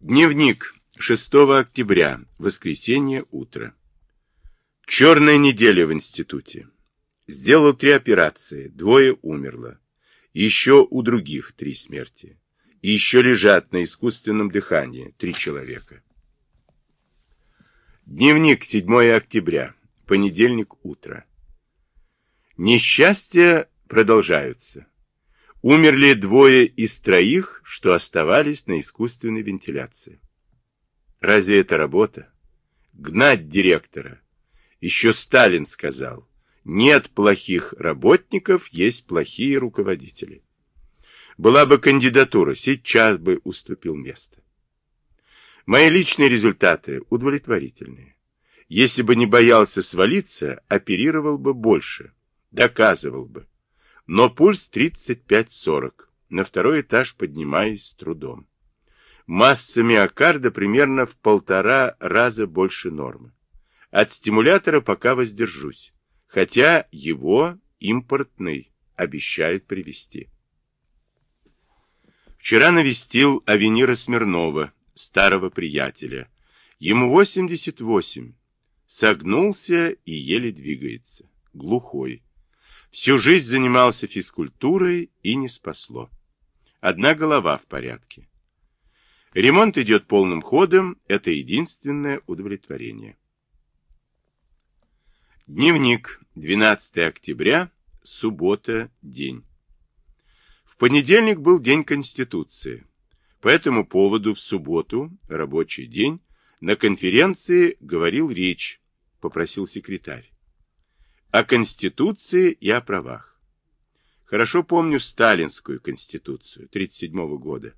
Дневник 6 октября, воскресенье, утро. Черная неделя в институте. Сделал три операции, двое умерло. Еще у других три смерти. И еще лежат на искусственном дыхании три человека. Дневник 7 октября, понедельник, утро. Несчастья продолжаются. Умерли двое из троих, что оставались на искусственной вентиляции. Разве это работа? Гнать директора. Еще Сталин сказал, нет плохих работников, есть плохие руководители. Была бы кандидатура, сейчас бы уступил место. Мои личные результаты удовлетворительные. Если бы не боялся свалиться, оперировал бы больше, доказывал бы но пульс 35-40. На второй этаж поднимаюсь с трудом. Масса миокарда примерно в полтора раза больше нормы. От стимулятора пока воздержусь, хотя его импортный обещают привезти. Вчера навестил Авенира Смирнова, старого приятеля. Ему 88. Согнулся и еле двигается. Глухой. Всю жизнь занимался физкультурой и не спасло. Одна голова в порядке. Ремонт идет полным ходом, это единственное удовлетворение. Дневник, 12 октября, суббота, день. В понедельник был день Конституции. По этому поводу в субботу, рабочий день, на конференции говорил речь, попросил секретарь о Конституции и о правах. Хорошо помню сталинскую Конституцию 1937 года.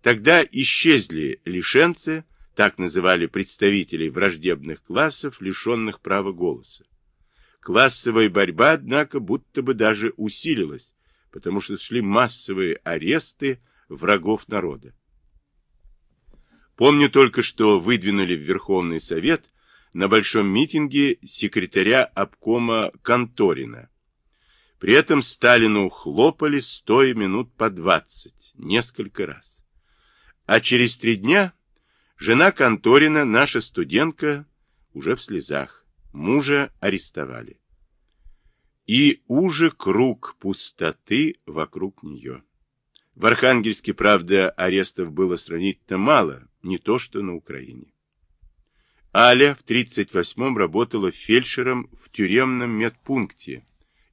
Тогда исчезли лишенцы, так называли представителей враждебных классов, лишенных права голоса. Классовая борьба, однако, будто бы даже усилилась, потому что шли массовые аресты врагов народа. Помню только, что выдвинули в Верховный Совет на большом митинге секретаря обкома Конторина. При этом Сталину хлопали стоя минут по двадцать, несколько раз. А через три дня жена Конторина, наша студентка, уже в слезах, мужа арестовали. И уже круг пустоты вокруг нее. В Архангельске, правда, арестов было сравнительно мало, не то что на Украине. Аля в 38-м работала фельдшером в тюремном медпункте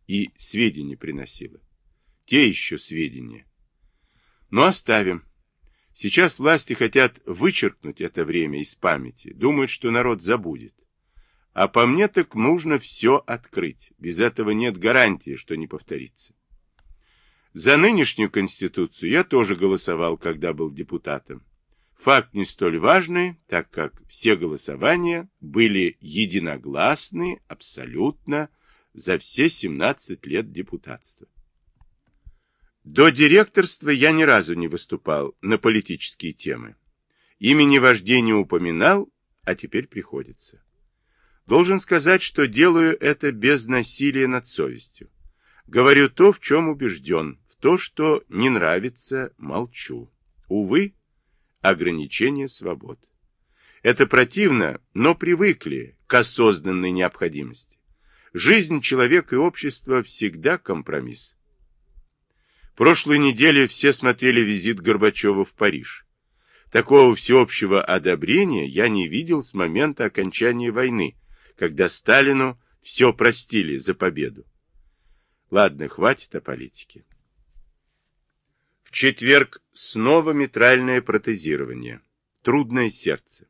и сведения приносила. Те еще сведения. Но оставим. Сейчас власти хотят вычеркнуть это время из памяти, думают, что народ забудет. А по мне так нужно все открыть. Без этого нет гарантии, что не повторится. За нынешнюю Конституцию я тоже голосовал, когда был депутатом. Факт не столь важный, так как все голосования были единогласны абсолютно за все 17 лет депутатства. До директорства я ни разу не выступал на политические темы. Имени вождей не упоминал, а теперь приходится. Должен сказать, что делаю это без насилия над совестью. Говорю то, в чем убежден, в то, что не нравится, молчу. Увы, ограничение свобод. Это противно, но привыкли к осознанной необходимости. Жизнь человека и общества всегда компромисс. Прошлой неделе все смотрели визит Горбачева в Париж. Такого всеобщего одобрения я не видел с момента окончания войны, когда Сталину все простили за победу. Ладно, хватит о политике. Четверг снова митральное протезирование. Трудное сердце.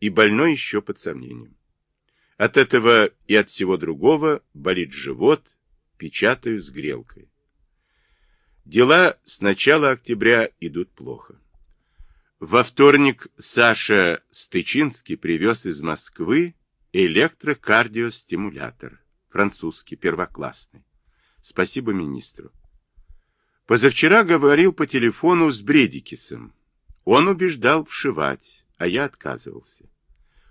И больной еще под сомнением. От этого и от всего другого болит живот, печатаю с грелкой. Дела с начала октября идут плохо. Во вторник Саша Стычинский привез из Москвы электрокардиостимулятор, французский, первоклассный. Спасибо министру. Позавчера говорил по телефону с Бредикисом. Он убеждал вшивать, а я отказывался.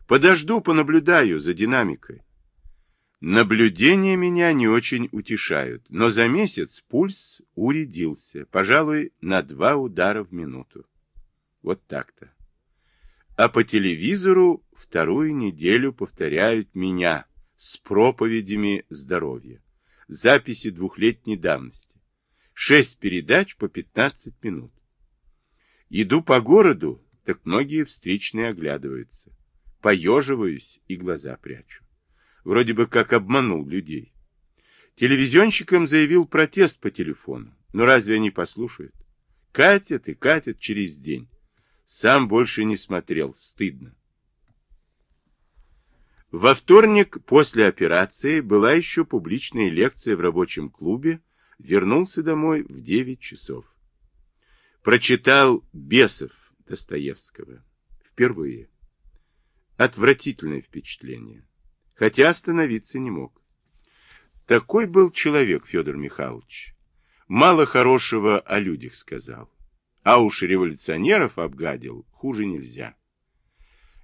Подожду, понаблюдаю за динамикой. Наблюдения меня не очень утешают, но за месяц пульс уредился, пожалуй, на два удара в минуту. Вот так-то. А по телевизору вторую неделю повторяют меня с проповедями здоровья. Записи двухлетней давности. Шесть передач по 15 минут. Иду по городу, так многие встречные оглядываются. Поеживаюсь и глаза прячу. Вроде бы как обманул людей. Телевизионщикам заявил протест по телефону. Но разве они послушают? Катят и катят через день. Сам больше не смотрел. Стыдно. Во вторник после операции была еще публичная лекция в рабочем клубе. Вернулся домой в 9 часов. Прочитал «Бесов» Достоевского. Впервые. Отвратительное впечатление. Хотя остановиться не мог. Такой был человек Федор Михайлович. Мало хорошего о людях сказал. А уж революционеров обгадил хуже нельзя.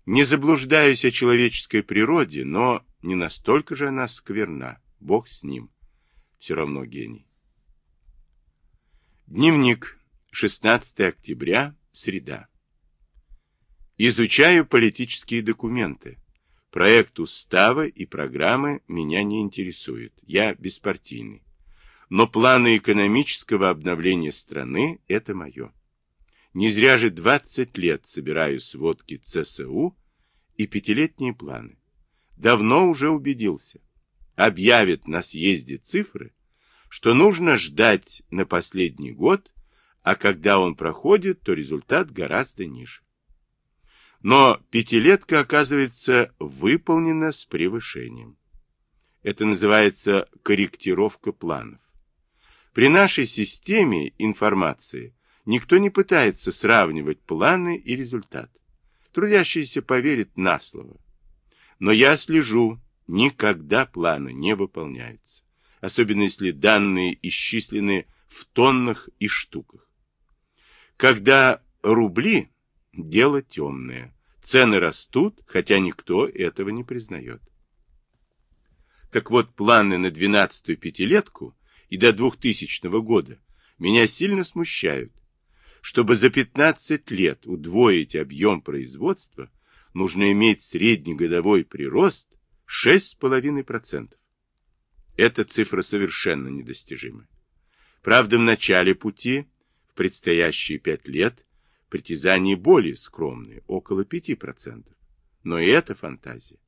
Не заблуждаюсь о человеческой природе, но не настолько же она скверна. Бог с ним. Все равно гений. Дневник. 16 октября. Среда. Изучаю политические документы. Проект устава и программы меня не интересуют. Я беспартийный. Но планы экономического обновления страны – это мое. Не зря же 20 лет собираю сводки ЦСУ и пятилетние планы. Давно уже убедился. Объявят на съезде цифры, что нужно ждать на последний год, а когда он проходит, то результат гораздо ниже. Но пятилетка, оказывается, выполнена с превышением. Это называется корректировка планов. При нашей системе информации никто не пытается сравнивать планы и результат. Трудящийся поверит на слово. Но я слежу, никогда планы не выполняются, особенно если данные исчислены в тоннах и штуках. Когда рубли – дело темное. Цены растут, хотя никто этого не признает. Так вот, планы на двенадцатую пятилетку и до 2000 года меня сильно смущают. Чтобы за 15 лет удвоить объем производства, нужно иметь среднегодовой прирост 6,5%. Эта цифра совершенно недостижима. Правда, в начале пути, в предстоящие пять лет, притязания более скромные, около 5%. Но и это фантазия.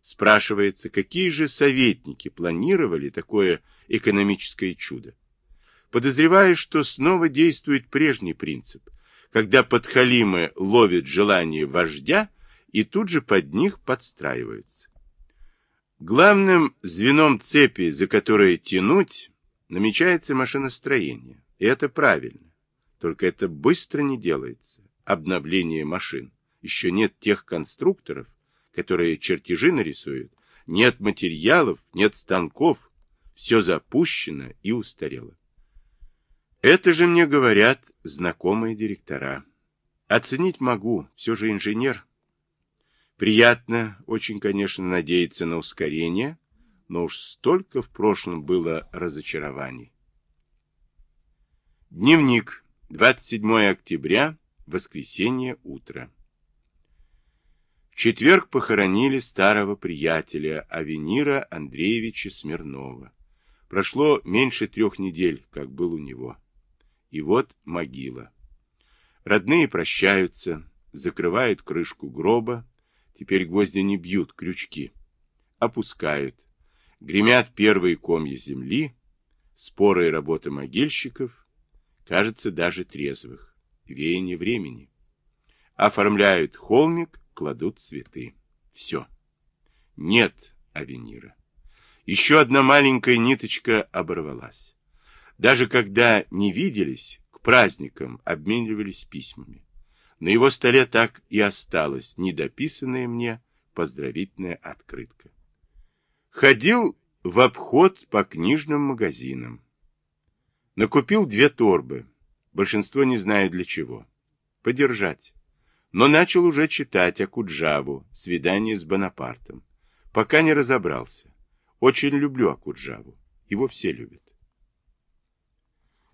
Спрашивается, какие же советники планировали такое экономическое чудо? Подозреваю, что снова действует прежний принцип, когда подхалимы ловят желание вождя и тут же под них подстраиваются. Главным звеном цепи, за которое тянуть, намечается машиностроение. И это правильно. Только это быстро не делается. Обновление машин. Еще нет тех конструкторов, которые чертежи нарисуют. Нет материалов, нет станков. Все запущено и устарело. Это же мне говорят знакомые директора. Оценить могу, все же инженер. Приятно, очень, конечно, надеяться на ускорение, но уж столько в прошлом было разочарований. Дневник. 27 октября, воскресенье, утро. В четверг похоронили старого приятеля Авенира Андреевича Смирнова. Прошло меньше трех недель, как был у него. И вот могила. Родные прощаются, закрывают крышку гроба, теперь гвозди не бьют, крючки. Опускают. Гремят первые комья земли, споры и работа могильщиков, кажется, даже трезвых. Веяние времени. Оформляют холмик, кладут цветы. Все. Нет авенира. Еще одна маленькая ниточка оборвалась. Даже когда не виделись, к праздникам обменивались письмами. На его столе так и осталась недописанная мне поздравительная открытка. Ходил в обход по книжным магазинам. Накупил две торбы. Большинство не знаю для чего. Подержать. Но начал уже читать о Акуджаву, свидание с Бонапартом. Пока не разобрался. Очень люблю Акуджаву. Его все любят.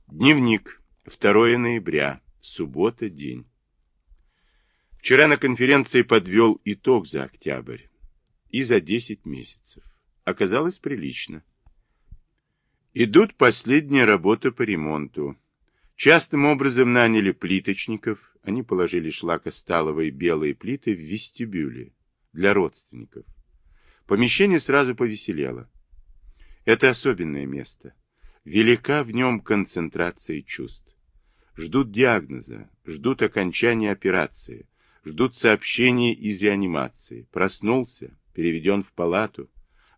Дневник. 2 ноября. Суббота. День. Вчера на конференции подвел итог за октябрь и за 10 месяцев. Оказалось прилично. Идут последние работы по ремонту. Частым образом наняли плиточников, они положили шлакосталовые белые плиты в вестибюле для родственников. Помещение сразу повеселело. Это особенное место. Велика в нем концентрация чувств. Ждут диагноза, ждут окончания операции, ждут сообщения из реанимации. Проснулся, переведен в палату,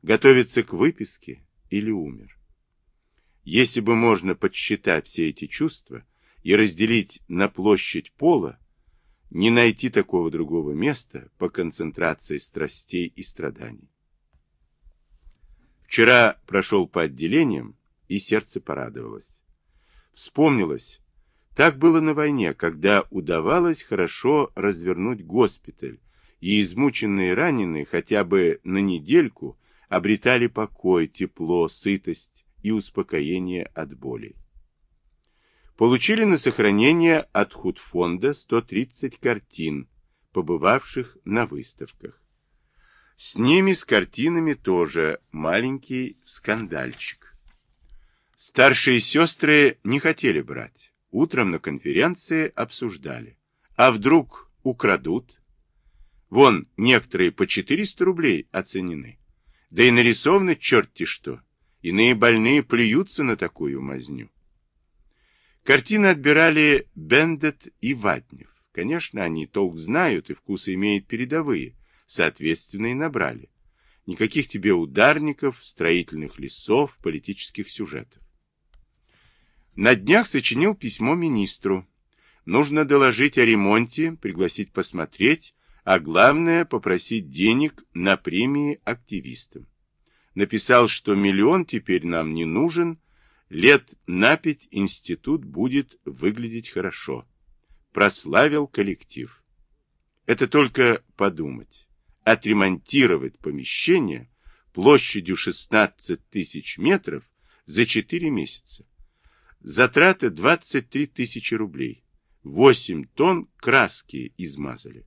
готовится к выписке или умер. Если бы можно подсчитать все эти чувства и разделить на площадь пола, не найти такого другого места по концентрации страстей и страданий. Вчера прошел по отделениям, и сердце порадовалось. Вспомнилось, так было на войне, когда удавалось хорошо развернуть госпиталь, и измученные раненые хотя бы на недельку обретали покой, тепло, сытость, и успокоение от боли. Получили на сохранение от худфонда 130 картин, побывавших на выставках. С ними, с картинами тоже маленький скандальчик. Старшие сестры не хотели брать. Утром на конференции обсуждали. А вдруг украдут? Вон, некоторые по 400 рублей оценены. Да и нарисованы черти что. Иные больные плюются на такую мазню. Картины отбирали Бендет и Ватнев. Конечно, они толк знают и вкусы имеют передовые, соответственно и набрали. Никаких тебе ударников, строительных лесов, политических сюжетов. На днях сочинил письмо министру. Нужно доложить о ремонте, пригласить посмотреть, а главное попросить денег на премии активистам написал, что миллион теперь нам не нужен, лет на пять институт будет выглядеть хорошо. Прославил коллектив. Это только подумать. Отремонтировать помещение площадью 16 тысяч метров за 4 месяца. Затраты 23 тысячи рублей. 8 тонн краски измазали.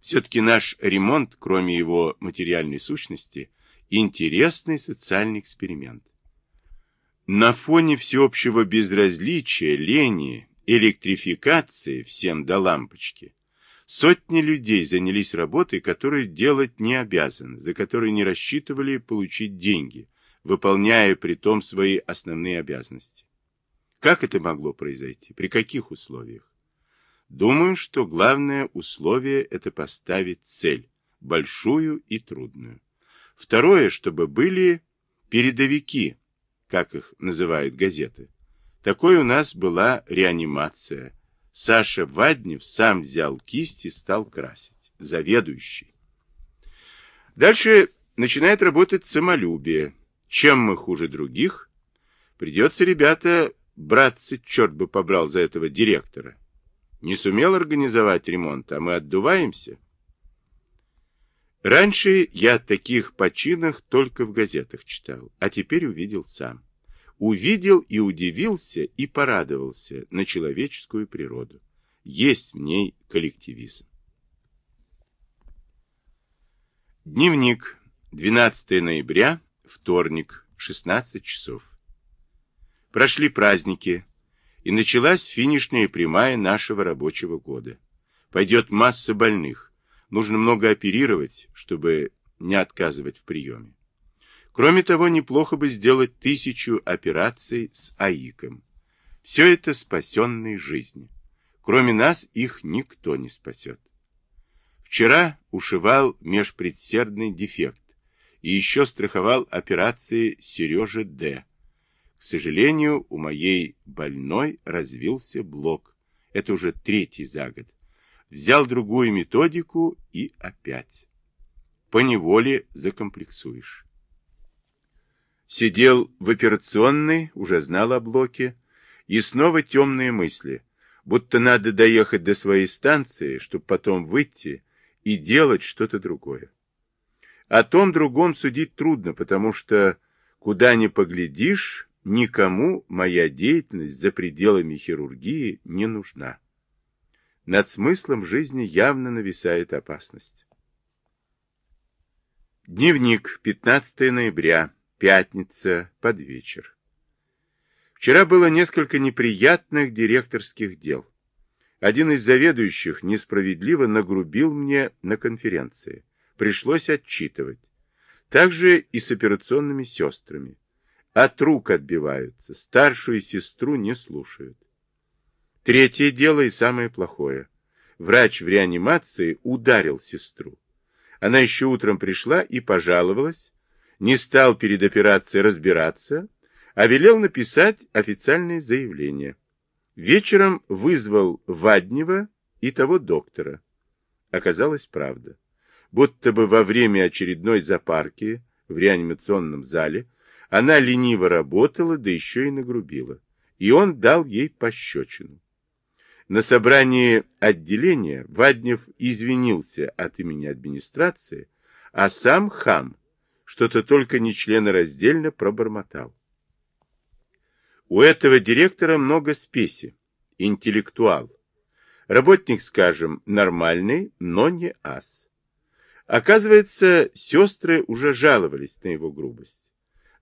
Все-таки наш ремонт, кроме его материальной сущности, интересный социальный эксперимент. На фоне всеобщего безразличия, лени, электрификации всем до лампочки, сотни людей занялись работой, которую делать не обязаны, за которую не рассчитывали получить деньги, выполняя при том свои основные обязанности. Как это могло произойти? При каких условиях? Думаю, что главное условие – это поставить цель, большую и трудную. Второе, чтобы были передовики, как их называют газеты. Такой у нас была реанимация. Саша Ваднев сам взял кисть и стал красить. Заведующий. Дальше начинает работать самолюбие. Чем мы хуже других? Придется, ребята, браться, черт бы побрал за этого директора. Не сумел организовать ремонт, а мы отдуваемся. Раньше я о таких починах только в газетах читал, а теперь увидел сам. Увидел и удивился, и порадовался на человеческую природу. Есть в ней коллективизм. Дневник. 12 ноября, вторник, 16 часов. Прошли праздники, и началась финишная прямая нашего рабочего года. Пойдет масса больных. Нужно много оперировать, чтобы не отказывать в приеме. Кроме того, неплохо бы сделать тысячу операций с АИКом. Все это спасенные жизни. Кроме нас их никто не спасет. Вчера ушивал межпредсердный дефект и еще страховал операции Сережи Д к сожалению, у моей больной развился блок. Это уже третий за год. Взял другую методику и опять. По неволе закомплексуешь. Сидел в операционной, уже знал о блоке, и снова темные мысли, будто надо доехать до своей станции, чтобы потом выйти и делать что-то другое. О том другом судить трудно, потому что куда ни поглядишь, Никому моя деятельность за пределами хирургии не нужна. над смыслом жизни явно нависает опасность. Дневник, 15 ноября, пятница, под вечер. Вчера было несколько неприятных директорских дел. Один из заведующих несправедливо нагрубил мне на конференции. Пришлось отчитывать. Также и с операционными сестрами. От рук отбиваются, старшую сестру не слушают. Третье дело и самое плохое. Врач в реанимации ударил сестру. Она еще утром пришла и пожаловалась, не стал перед операцией разбираться, а велел написать официальное заявление. Вечером вызвал Ваднева и того доктора. Оказалось правда. Будто бы во время очередной запарки в реанимационном зале она лениво работала, да еще и нагрубила. И он дал ей пощечину. На собрании отделения Ваднев извинился от имени администрации, а сам хам что-то только не членораздельно пробормотал. У этого директора много спеси, интеллектуал. Работник, скажем, нормальный, но не ас. Оказывается, сестры уже жаловались на его грубость.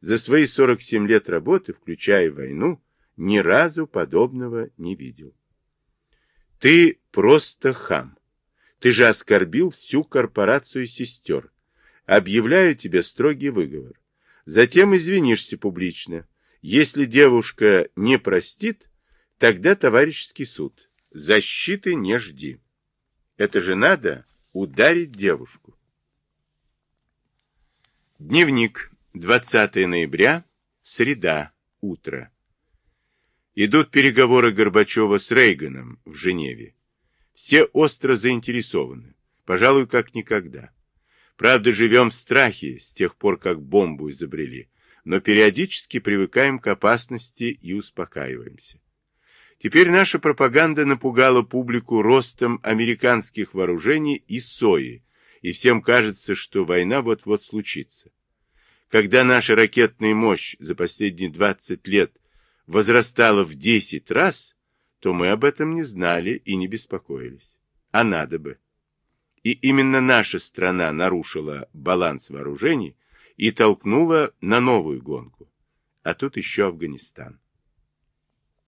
За свои 47 лет работы, включая войну, ни разу подобного не видел. Ты просто хам. Ты же оскорбил всю корпорацию сестер. Объявляю тебе строгий выговор. Затем извинишься публично. Если девушка не простит, тогда товарищеский суд. Защиты не жди. Это же надо ударить девушку. Дневник. 20 ноября. Среда. Утро. Идут переговоры Горбачева с Рейганом в Женеве. Все остро заинтересованы, пожалуй, как никогда. Правда, живем в страхе с тех пор, как бомбу изобрели, но периодически привыкаем к опасности и успокаиваемся. Теперь наша пропаганда напугала публику ростом американских вооружений и сои, и всем кажется, что война вот-вот случится. Когда наша ракетная мощь за последние 20 лет возрастала в 10 раз, то мы об этом не знали и не беспокоились. А надо бы. И именно наша страна нарушила баланс вооружений и толкнула на новую гонку. А тут еще Афганистан.